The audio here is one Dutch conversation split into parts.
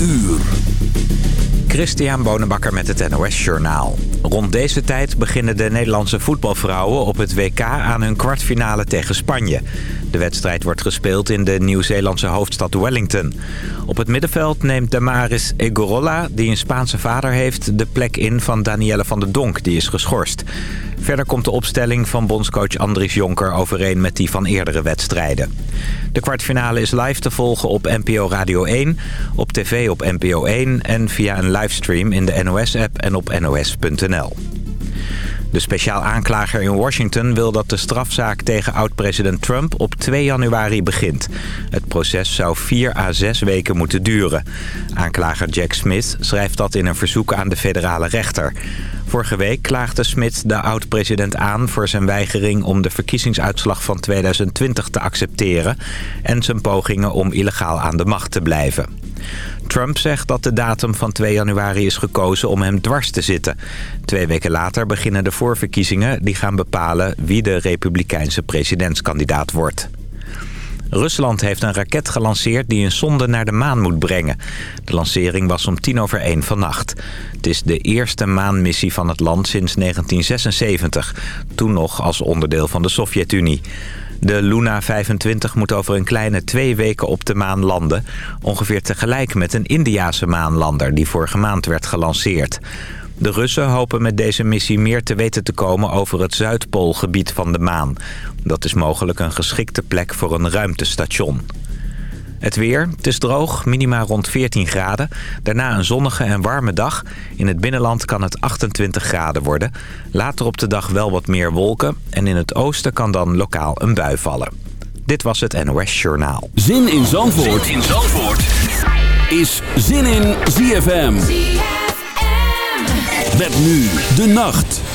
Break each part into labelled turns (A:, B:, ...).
A: uur.
B: Christian Bonenbakker met het NOS Journaal. Rond deze tijd beginnen de Nederlandse voetbalvrouwen op het WK aan hun kwartfinale tegen Spanje. De wedstrijd wordt gespeeld in de Nieuw-Zeelandse hoofdstad Wellington. Op het middenveld neemt Damaris Egorola, die een Spaanse vader heeft, de plek in van Danielle van der Donk, die is geschorst. Verder komt de opstelling van bondscoach Andries Jonker overeen met die van eerdere wedstrijden. De kwartfinale is live te volgen op NPO Radio 1, op tv op NPO 1 en via een livestream in de NOS-app en op nos.nl. De speciaal aanklager in Washington wil dat de strafzaak tegen oud-president Trump op 2 januari begint. Het proces zou 4 à 6 weken moeten duren. Aanklager Jack Smith schrijft dat in een verzoek aan de federale rechter. Vorige week klaagde Smith de oud-president aan voor zijn weigering om de verkiezingsuitslag van 2020 te accepteren... en zijn pogingen om illegaal aan de macht te blijven. Trump zegt dat de datum van 2 januari is gekozen om hem dwars te zitten. Twee weken later beginnen de voorverkiezingen die gaan bepalen wie de republikeinse presidentskandidaat wordt. Rusland heeft een raket gelanceerd die een sonde naar de maan moet brengen. De lancering was om tien over één vannacht. Het is de eerste maanmissie van het land sinds 1976. Toen nog als onderdeel van de Sovjet-Unie. De Luna 25 moet over een kleine twee weken op de maan landen. Ongeveer tegelijk met een Indiase maanlander die vorige maand werd gelanceerd. De Russen hopen met deze missie meer te weten te komen over het Zuidpoolgebied van de maan. Dat is mogelijk een geschikte plek voor een ruimtestation. Het weer, het is droog, minima rond 14 graden. Daarna een zonnige en warme dag. In het binnenland kan het 28 graden worden. Later op de dag wel wat meer wolken. En in het oosten kan dan lokaal een bui vallen. Dit was het NOS Journaal.
A: Zin in Zandvoort, zin in Zandvoort. is Zin in ZFM. Met nu de nacht.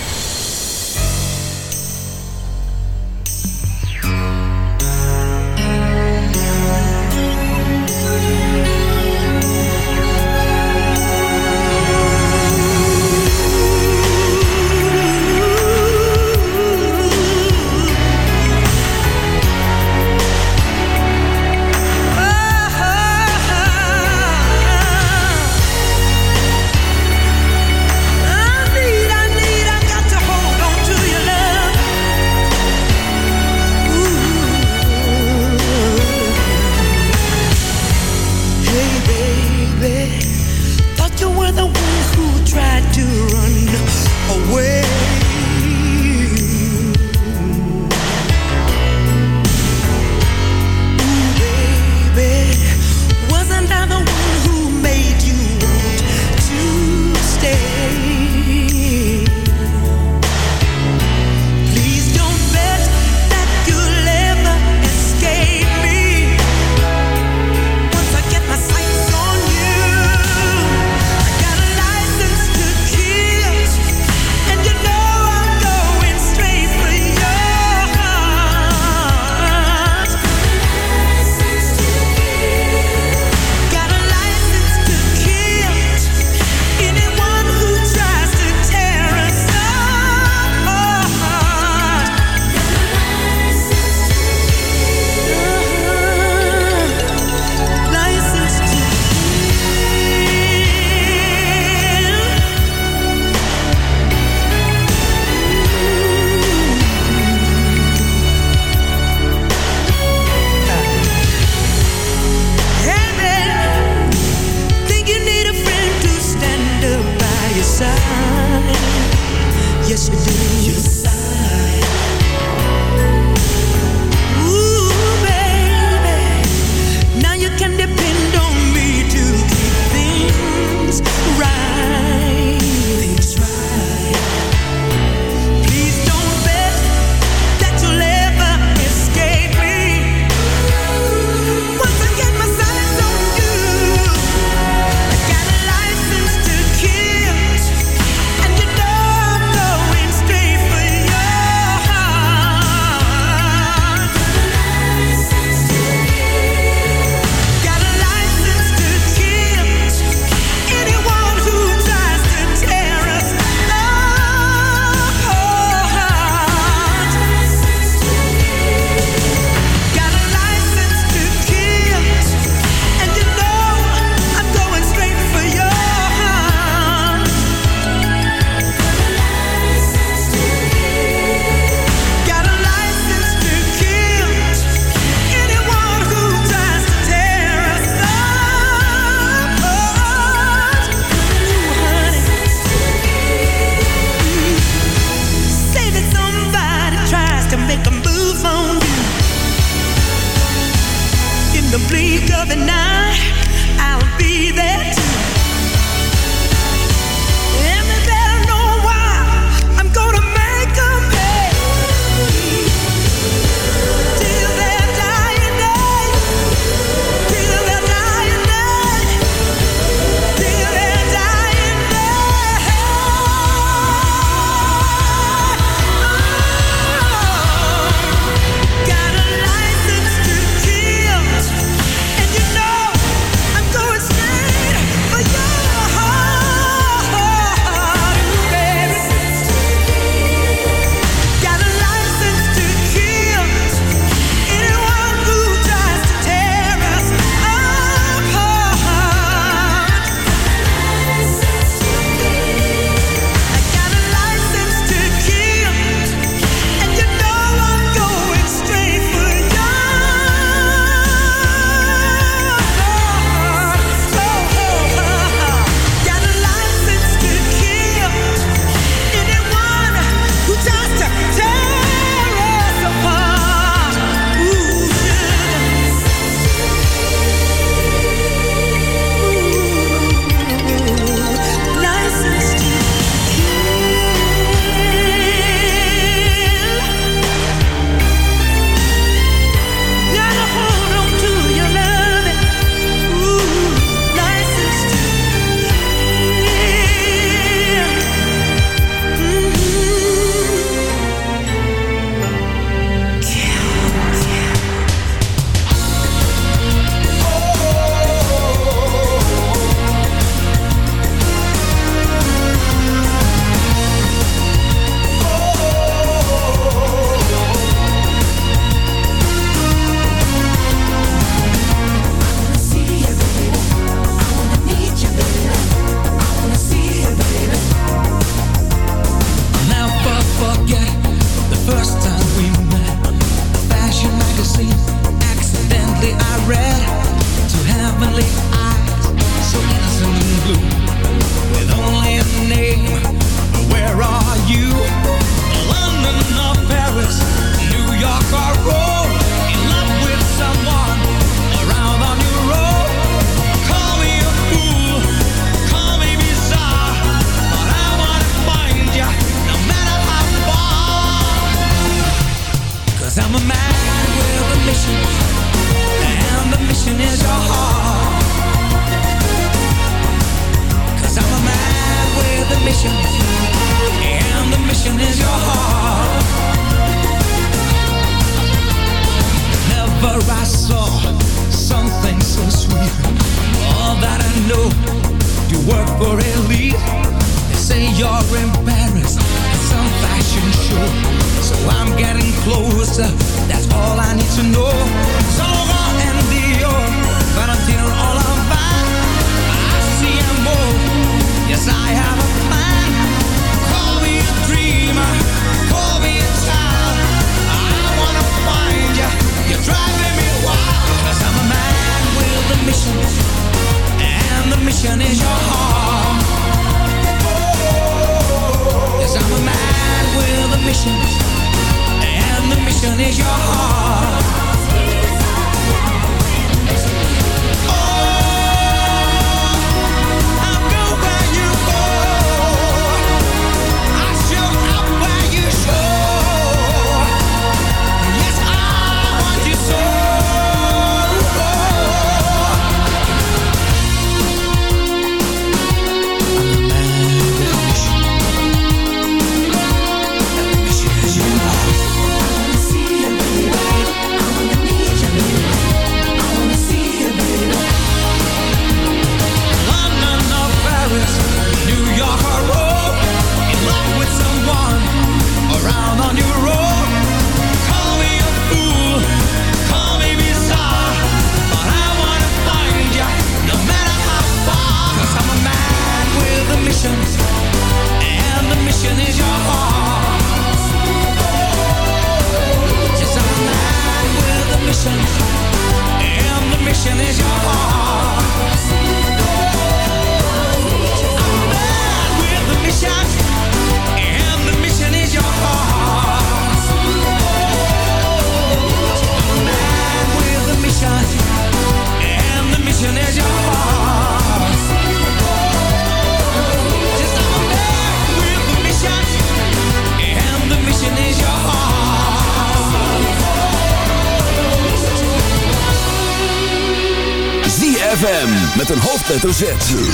C: Hoofdletter Z.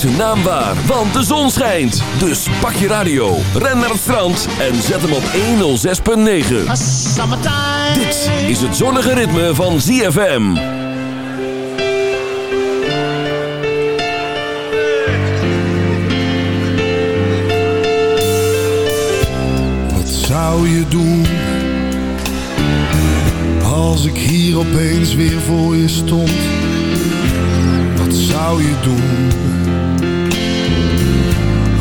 D: zijn naam waar, want de zon schijnt. Dus pak je radio, ren naar het strand en zet hem op 106.9. Dit is het zonnige ritme van ZFM.
E: Wat zou je doen als ik hier opeens weer voor je stond? Wat zou je doen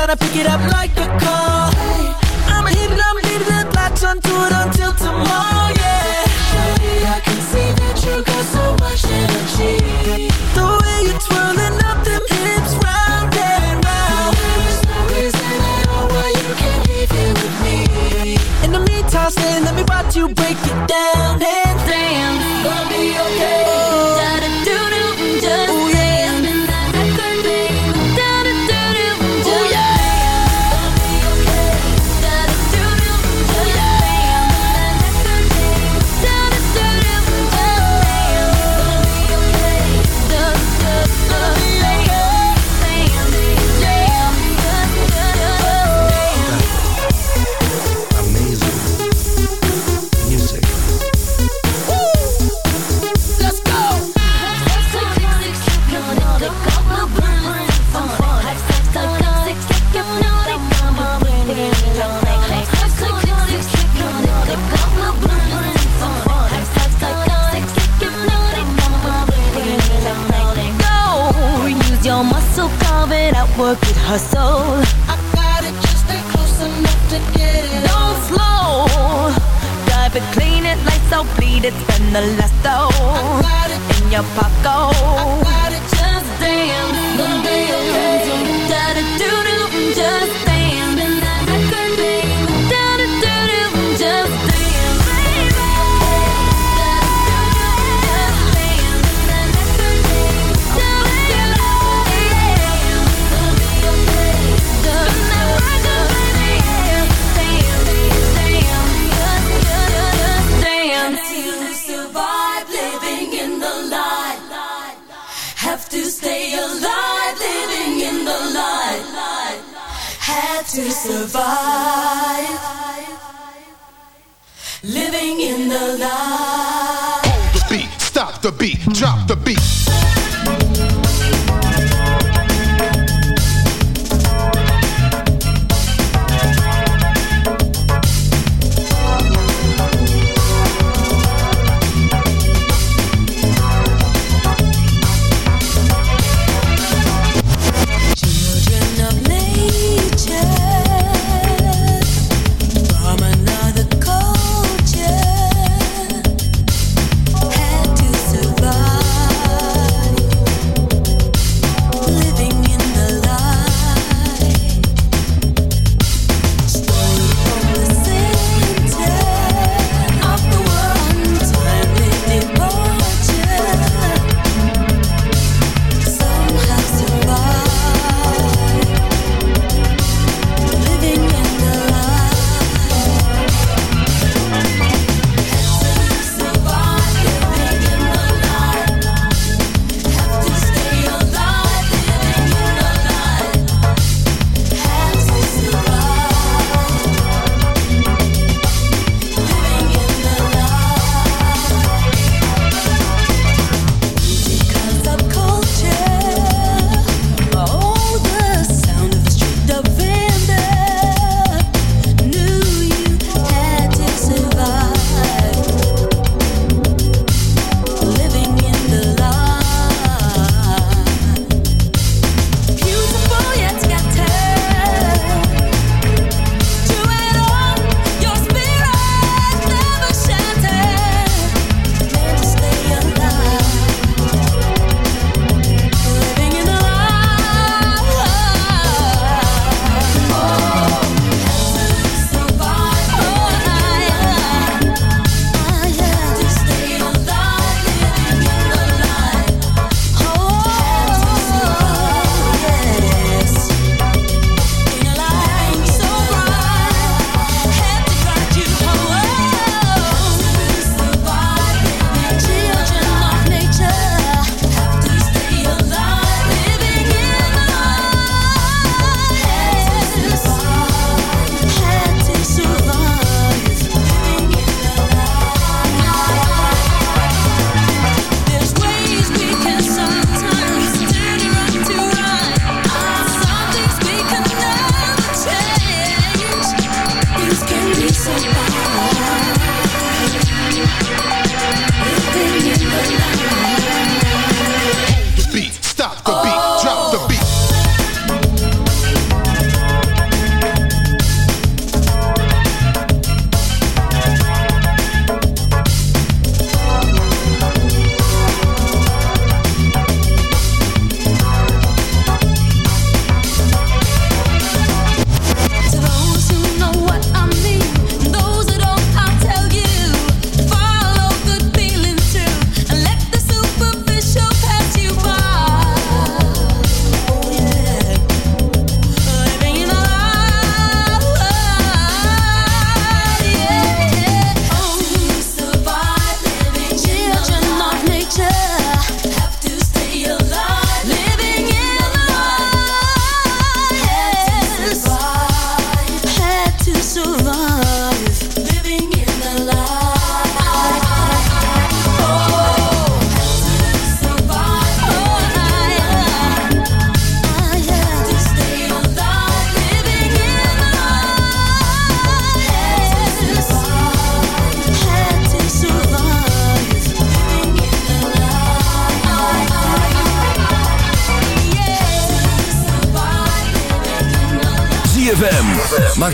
C: tryna pick it
D: up like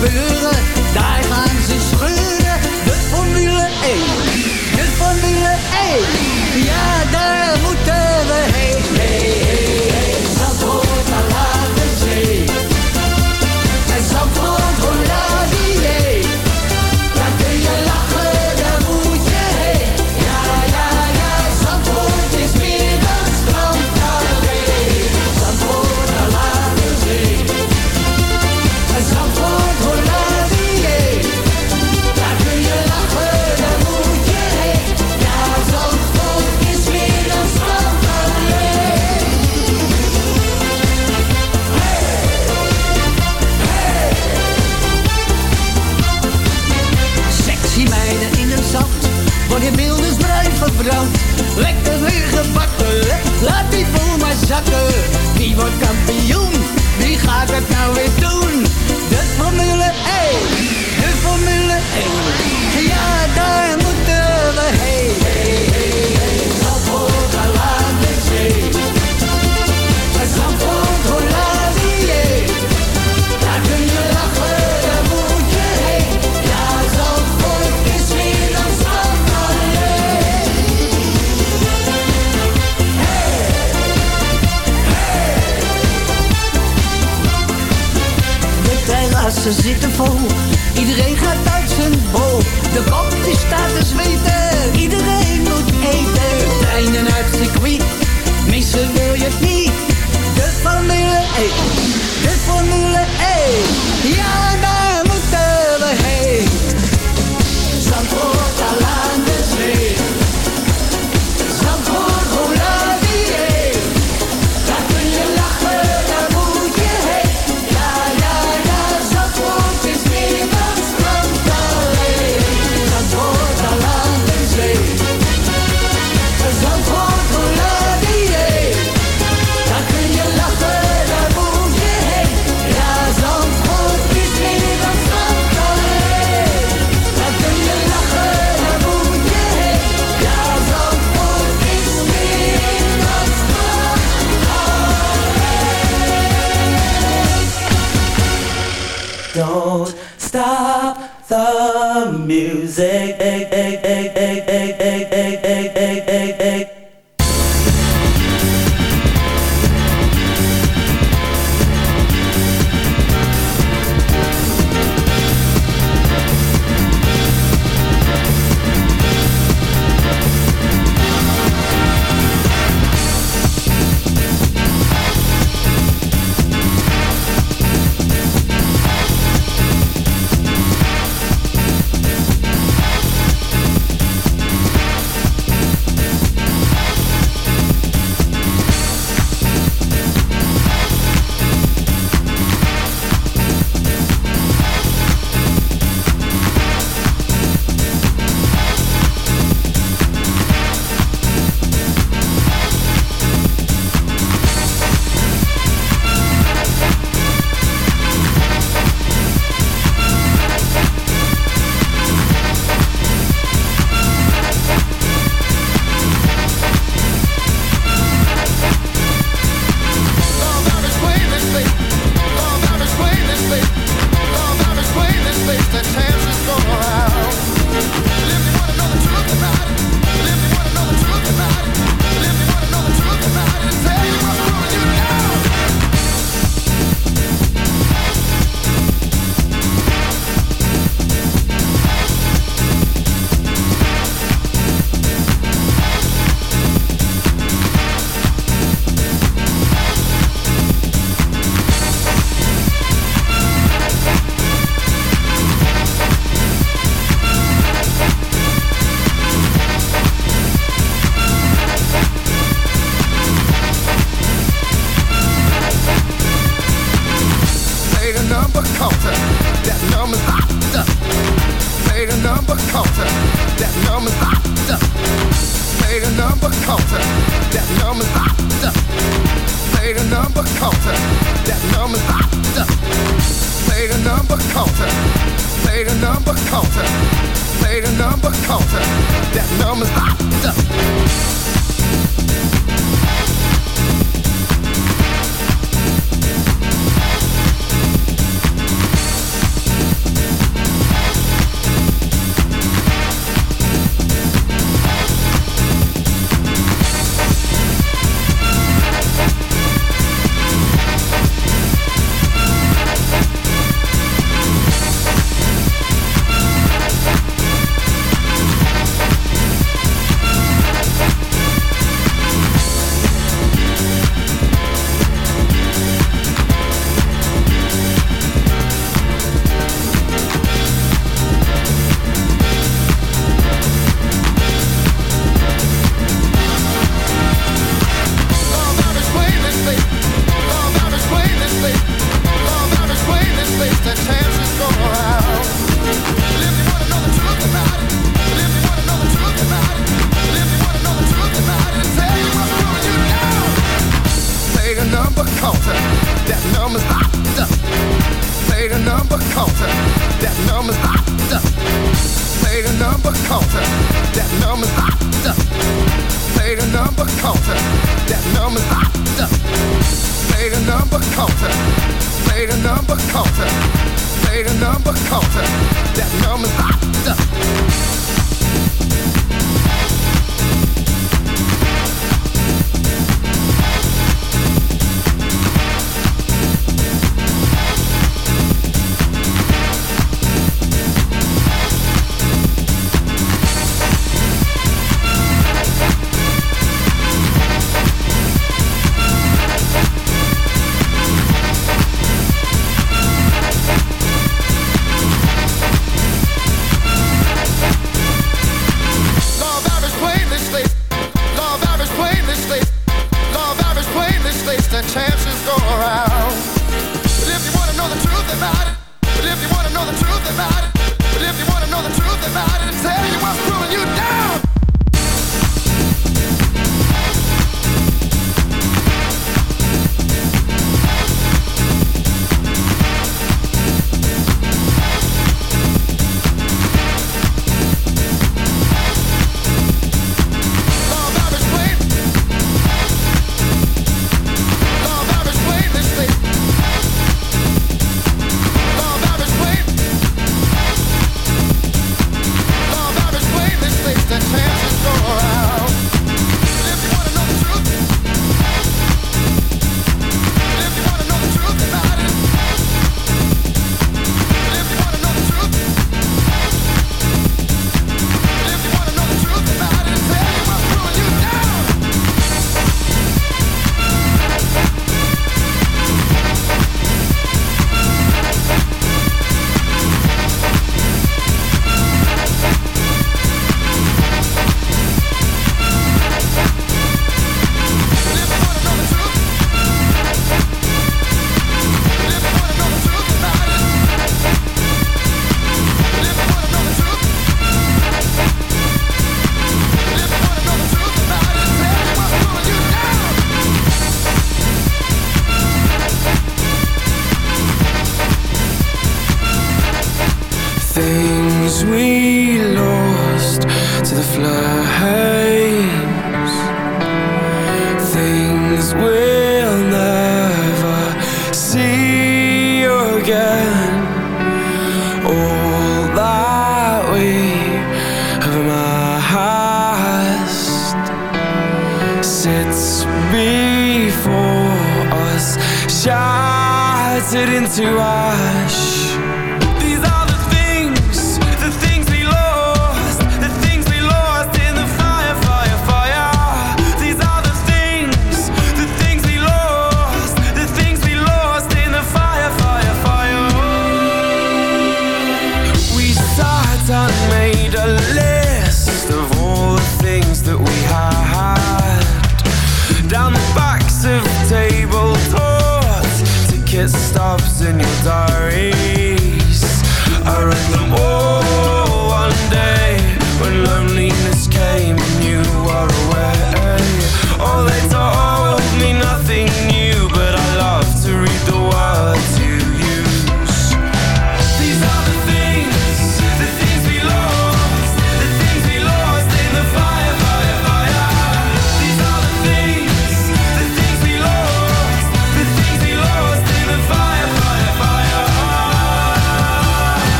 F: gebeuren.
G: superculture.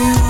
G: you.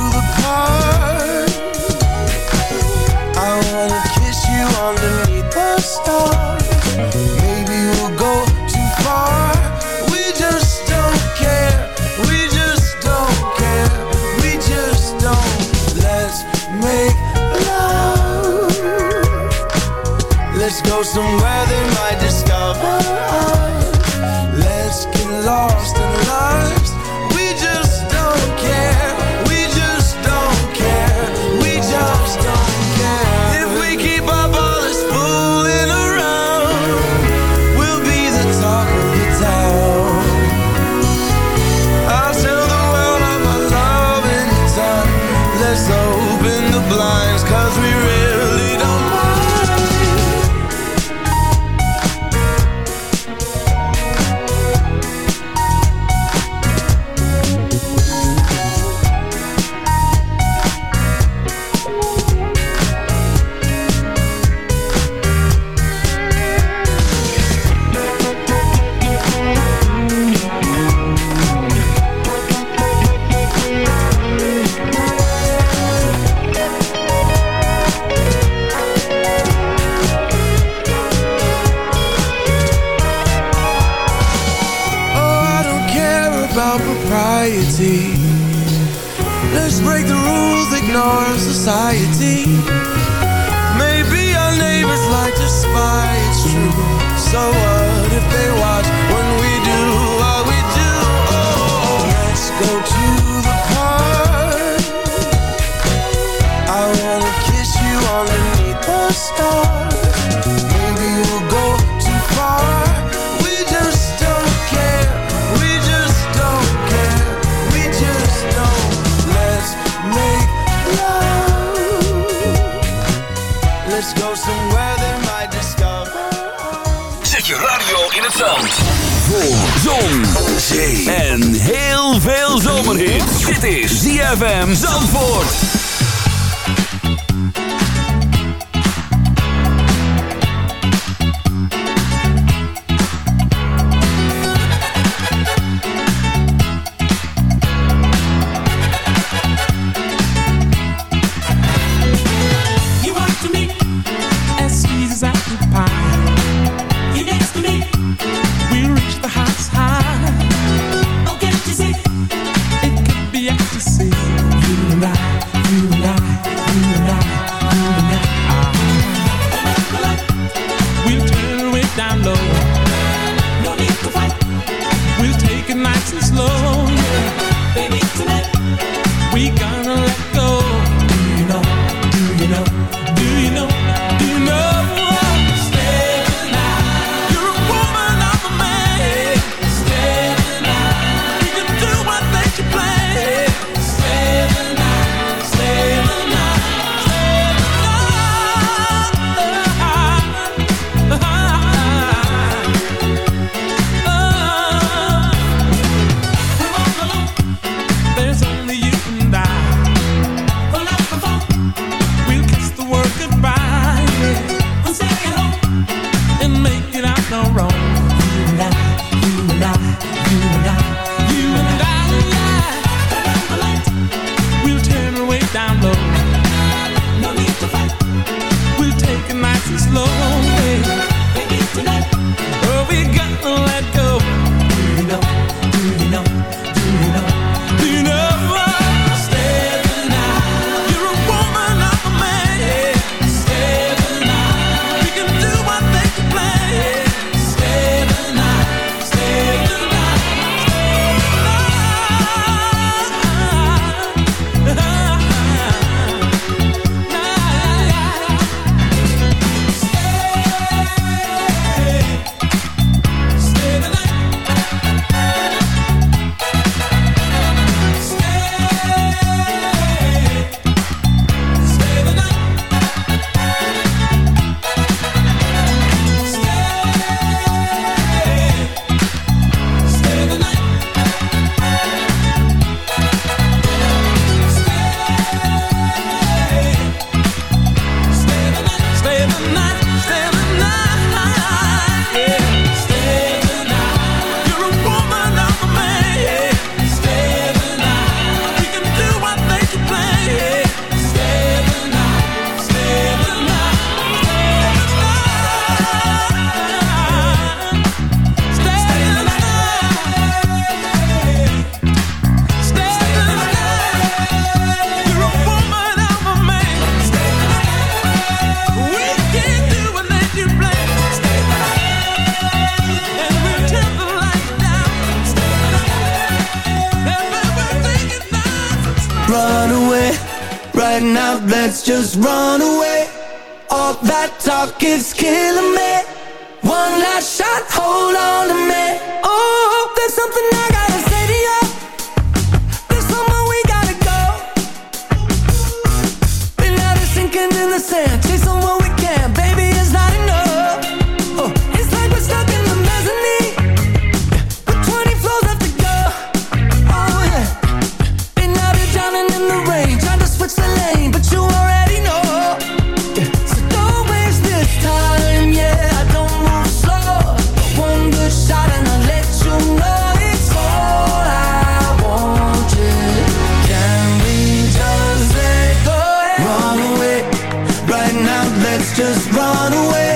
G: just
H: run away.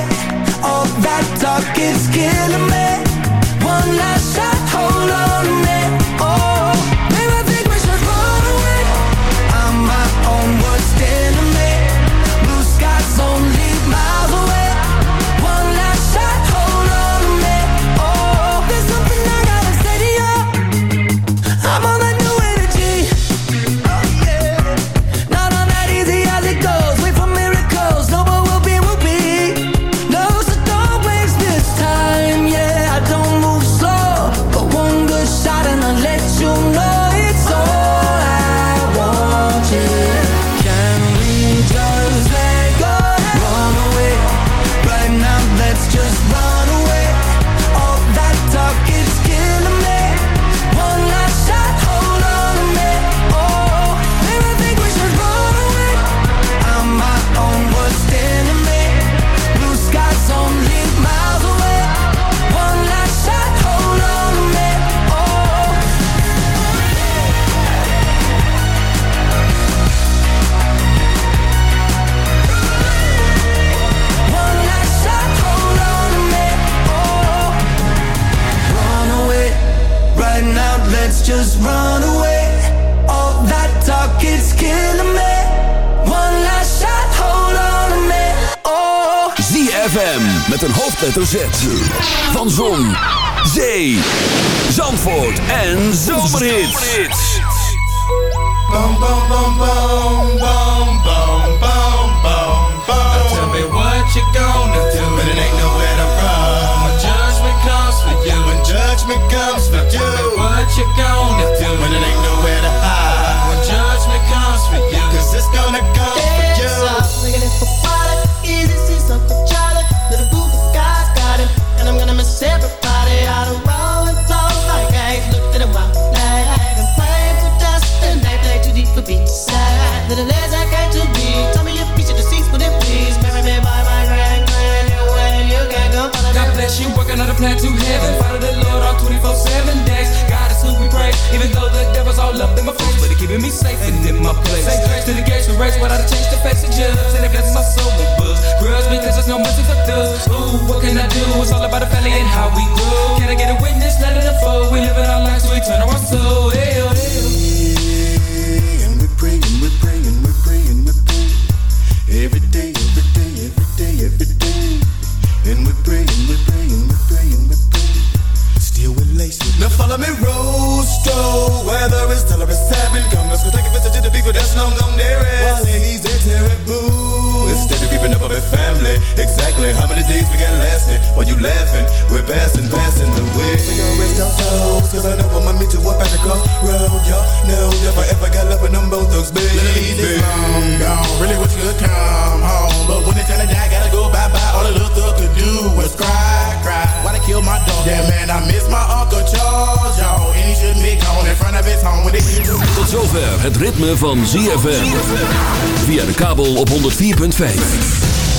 H: All that talk is killing me.
D: van Zon, Zee, Zandvoort en Zomerhits.
I: Bam, bam, bam, bam, bam, bam, bam, bam. Even though the devil's all up in my face, but it keeping me safe and in my place. Say grace to the gates of race, but I change the face of judge. And it blesses my soul with books. Grudge because there's no mercy for thugs. Ooh, what can I do? It's all about the family and how we grow. Can I get a witness? Let it unfold. We live in our lives, so we turn our soul.
H: Hey, oh, Exactly how many days we got lasting? While you laughing, we're passing, passing the way. We gon' rest our toes, cause I know I'ma meet you up at the crossroad. Y'all know if I ever got love with them both thugs, baby.
J: Ladies, it's long gone. Really wish you could come home. But when it's time to die, gotta go bye bye. All the little thug could do was cry, cry. Why they kill my dog? Yeah, man, I miss my Uncle Charles, y'all. And he should be gone in front of his home with it.
D: Tot zover het ritme van ZFM. Via de kabel op 104.5.